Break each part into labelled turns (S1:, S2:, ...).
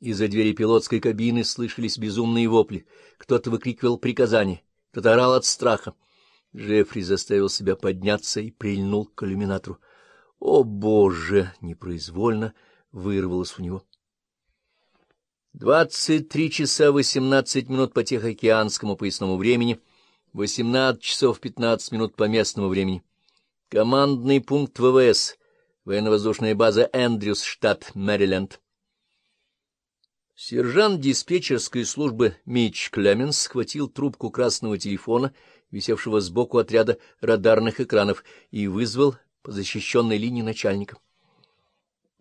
S1: Из-за двери пилотской кабины слышались безумные вопли. Кто-то выкрикивал приказания, кто-то орал от страха. Джеффри заставил себя подняться и прильнул к иллюминатору. «О, Боже!» — непроизвольно вырвалось у него. Двадцать три часа восемнадцать минут по Тихоокеанскому поясному времени, восемнадцать часов пятнадцать минут по местному времени. Командный пункт ВВС, военно-воздушная база Эндрюс, штат Мэриленд. Сержант диспетчерской службы Митч Клеменс схватил трубку красного телефона, висевшего сбоку отряда радарных экранов, и вызвал по защищенной линии начальника.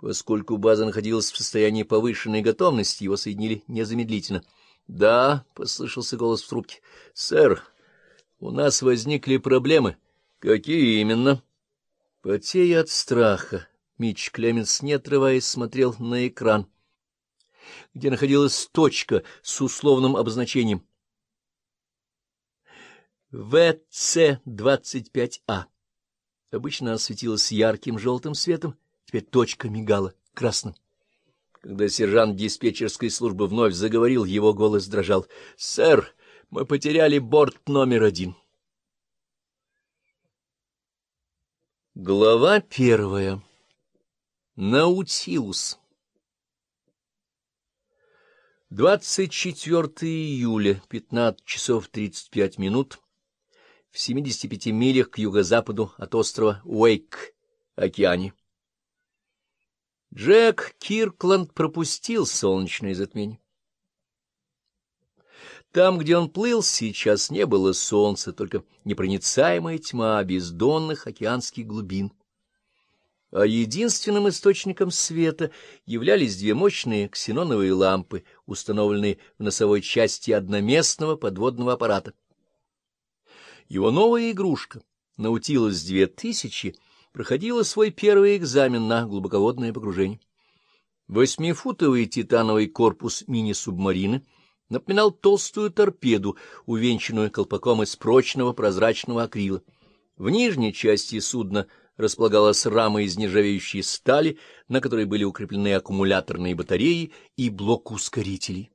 S1: Поскольку база находилась в состоянии повышенной готовности, его соединили незамедлительно. — Да, — послышался голос в трубке. — Сэр, у нас возникли проблемы. — Какие именно? Потея от страха, Митч Клеменс, не отрываясь, смотрел на экран, где находилась точка с условным обозначением. ВЦ-25А. Обычно она светилась ярким желтым светом, Теперь точка мигала красным. Когда сержант диспетчерской службы вновь заговорил, его голос дрожал. — Сэр, мы потеряли борт номер один. Глава первая. Наутилус. 24 июля, 15 часов 35 минут, в 75 милях к юго-западу от острова Уэйк, океане. Джек Киркланд пропустил солнечное затмение. Там, где он плыл, сейчас не было солнца, только непроницаемая тьма бездонных океанских глубин. А единственным источником света являлись две мощные ксеноновые лампы, установленные в носовой части одноместного подводного аппарата. Его новая игрушка, Наутилус-2000, проходила свой первый экзамен на глубоководное погружение. Восьмифутовый титановый корпус мини-субмарины напоминал толстую торпеду, увенчанную колпаком из прочного прозрачного акрила. В нижней части судна располагалась рама из нержавеющей стали, на которой были укреплены аккумуляторные батареи и блок ускорителей.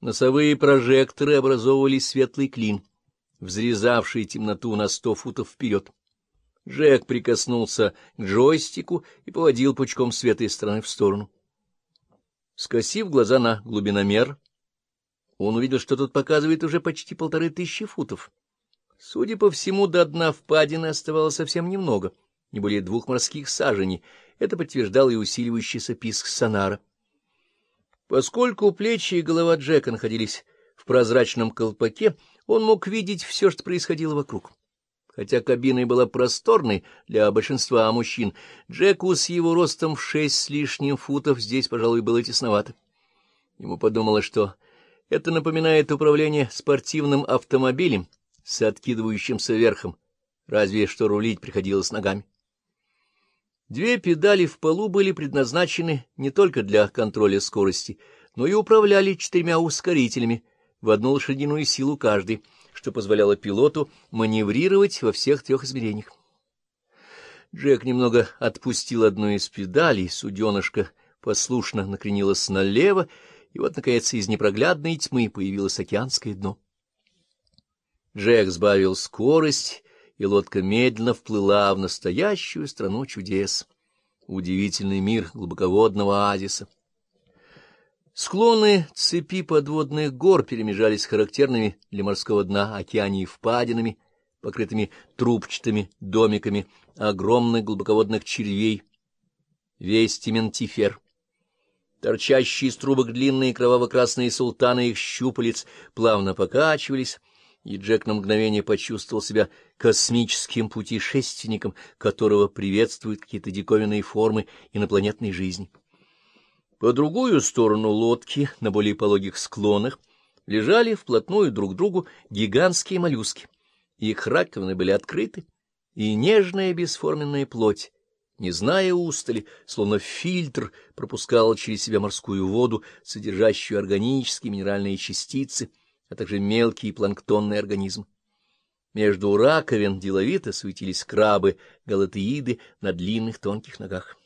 S1: Носовые прожекторы образовывали светлый клин, взрезавший темноту на сто футов вперед. Джек прикоснулся к джойстику и поводил пучком света из стороны в сторону. Скосив глаза на глубиномер, он увидел, что тут показывает уже почти полторы тысячи футов. Судя по всему, до дна впадины оставалось совсем немного, не более двух морских саженей. Это подтверждал и усиливающийся писк сонара. Поскольку плечи и голова Джека находились в прозрачном колпаке, он мог видеть все, что происходило вокруг. Хотя кабина и была просторной для большинства мужчин, Джеку с его ростом в шесть с лишним футов здесь, пожалуй, было тесновато. Ему подумалось, что это напоминает управление спортивным автомобилем с откидывающимся верхом, разве что рулить приходилось ногами. Две педали в полу были предназначены не только для контроля скорости, но и управляли четырьмя ускорителями в одну лошадиную силу каждый — что позволяло пилоту маневрировать во всех трех измерениях. Джек немного отпустил одну из педалей, суденышко послушно накренилось налево, и вот, наконец, из непроглядной тьмы появилось океанское дно. Джек сбавил скорость, и лодка медленно вплыла в настоящую страну чудес, удивительный мир глубоководного оазиса. Склоны цепи подводных гор перемежались характерными для морского дна океании впадинами, покрытыми трубчатыми домиками огромных глубоководных червей, весь тиментифер. Торчащие из трубок длинные кроваво-красные султаны их щупалец плавно покачивались, и Джек на мгновение почувствовал себя космическим путешественником, которого приветствуют какие-то диковинные формы инопланетной жизни. По другую сторону лодки, на более пологих склонах, лежали вплотную друг к другу гигантские моллюски. Их раковины были открыты, и нежная бесформенная плоть, не зная устали, словно фильтр, пропускала через себя морскую воду, содержащую органические минеральные частицы, а также мелкие планктонные организмы. Между раковин деловито суетились крабы, галатеиды на длинных тонких ногах.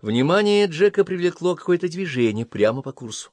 S1: Внимание Джека привлекло какое-то движение прямо по курсу.